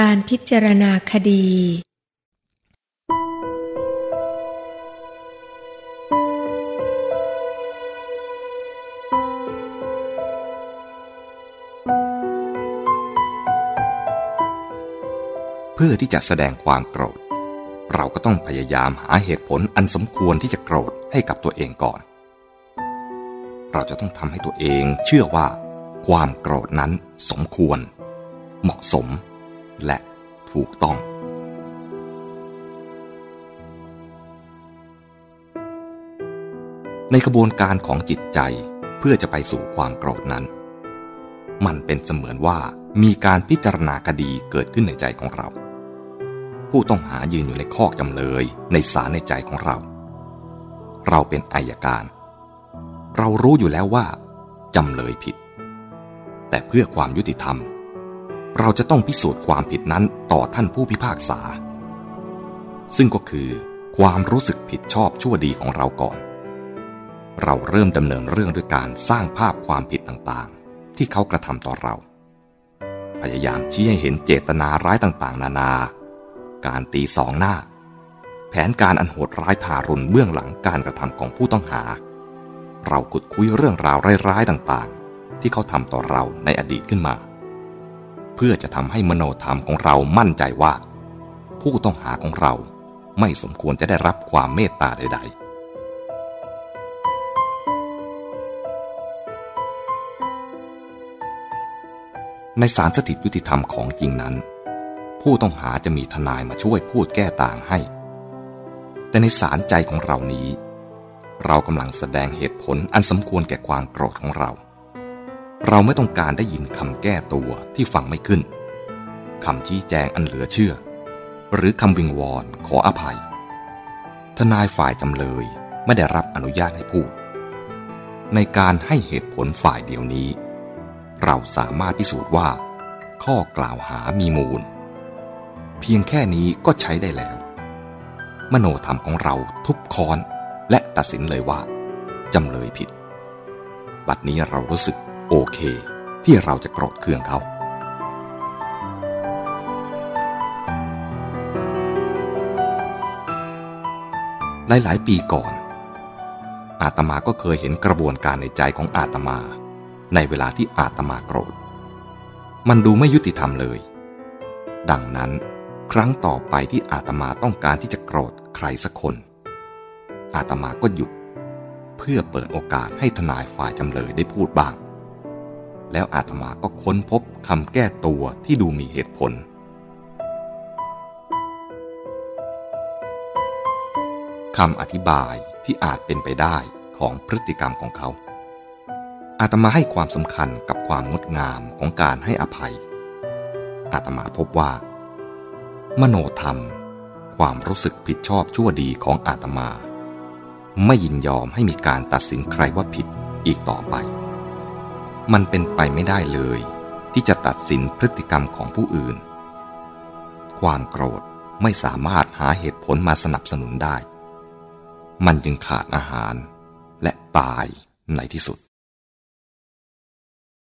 การพิจารณาคดี เพื่อที่จะแสดงความโกรธ เราก็ต้องพยายามหาเหตุผลอันสมควรที่จะโกรธให้กับตัวเองก่อน เราจะต้องทำให้ตัวเองเชื่อว่า ความโกรธนั้นสมควร เหมาะสม และถูกต้อง ในกระบวนการของจิตใจเพื่อจะไปสู่ความโกรธนั้น มันเป็นเสมือนว่ามีการพิจารณาคดีเกิดขึ้นในใจของเรา ผู้ต้องหายืนอยู่ในคอกจำเลยในศาลในใจของเรา เราเป็นอายการ เรารู้อยู่แล้วว่าจำเลยผิด แต่เพื่อความยุติธรรม เราจะต้องพิสูจน์ความผิดนั้นต่อท่านผู้พิพากษา ซึ่งก็คือความรู้สึกผิดชอบชั่วดีของเราก่อน เราเริ่มดำเนินเรื่องด้วยการสร้างภาพความผิดต่างๆ ที่เขากระทำต่อเรา พยายามชี้ให้เห็นเจตนาร้ายต่างๆ นานา การตีสองหน้า แผนการอันโหดร้ายทารุณเบื้องหลังการกระทำของผู้ต้องหา เราขุดคุยเรื่องราวร้ายๆต่างๆ ที่เขาทำต่อเราในอดีตขึ้นมา เพื่อจะทำให้มโนธรรมของเรามั่นใจว่า ผู้ต้องหาของเราไม่สมควรจะได้รับความเมตตาใด ๆในศาลสถิตยุติธรรมของจริงนั้น ผู้ต้องหาจะมีทนายมาช่วยพูดแก้ต่างให้ แต่ในศาลใจของเรานี้ เรากำลังแสดงเหตุผลอันสมควรแก่ความโกรธของเรา เราไม่ต้องการได้ยินคำแก้ตัวที่ฟังไม่ขึ้นคำชี้แจงอันเหลือเชื่อ หรือคำวิงวอนขออภัย ทนายฝ่ายจำเลยไม่ได้รับอนุญาตให้พูด ในการให้เหตุผลฝ่ายเดียวนี้ เราสามารถพิสูจน์ว่า ข้อกล่าวหามีมูล เพียงแค่นี้ก็ใช้ได้แล้ว มโนธรรมของเราทุบค้อนและตัดสินเลยว่าจำเลยผิด บัดนี้เรารู้สึก โอเค ที่เราจะโกรธเคืองเขา หลาย ๆ ปีก่อน อาตมาก็เคยเห็นกระบวนการในใจของอาตมา ในเวลาที่อาตมาโกรธ มันดูไม่ยุติธรรมเลย ดังนั้นครั้งต่อไปที่อาตมาต้องการที่จะโกรธใครสักคน อาตมาก็หยุด เพื่อเปิดโอกาสให้ทนายฝ่ายจำเลยได้พูดบ้าง แล้วอาตมาก็ค้นพบคำแก้ตัวที่ดูมีเหตุผล คำอธิบายที่อาจเป็นไปได้ของพฤติกรรมของเขา อาตมาให้ความสำคัญกับความงดงามของการให้อภัย อาตมาพบว่า มโนธรรม ความรู้สึกผิดชอบชั่วดีของอาตมา ไม่ยินยอมให้มีการตัดสินใครว่าผิดอีกต่อไป มันเป็นไปไม่ได้เลย ที่จะตัดสินพฤติกรรมของผู้อื่น ความโกรธไม่สามารถหาเหตุผลมาสนับสนุนได้ มันจึงขาดอาหารและตายในที่สุด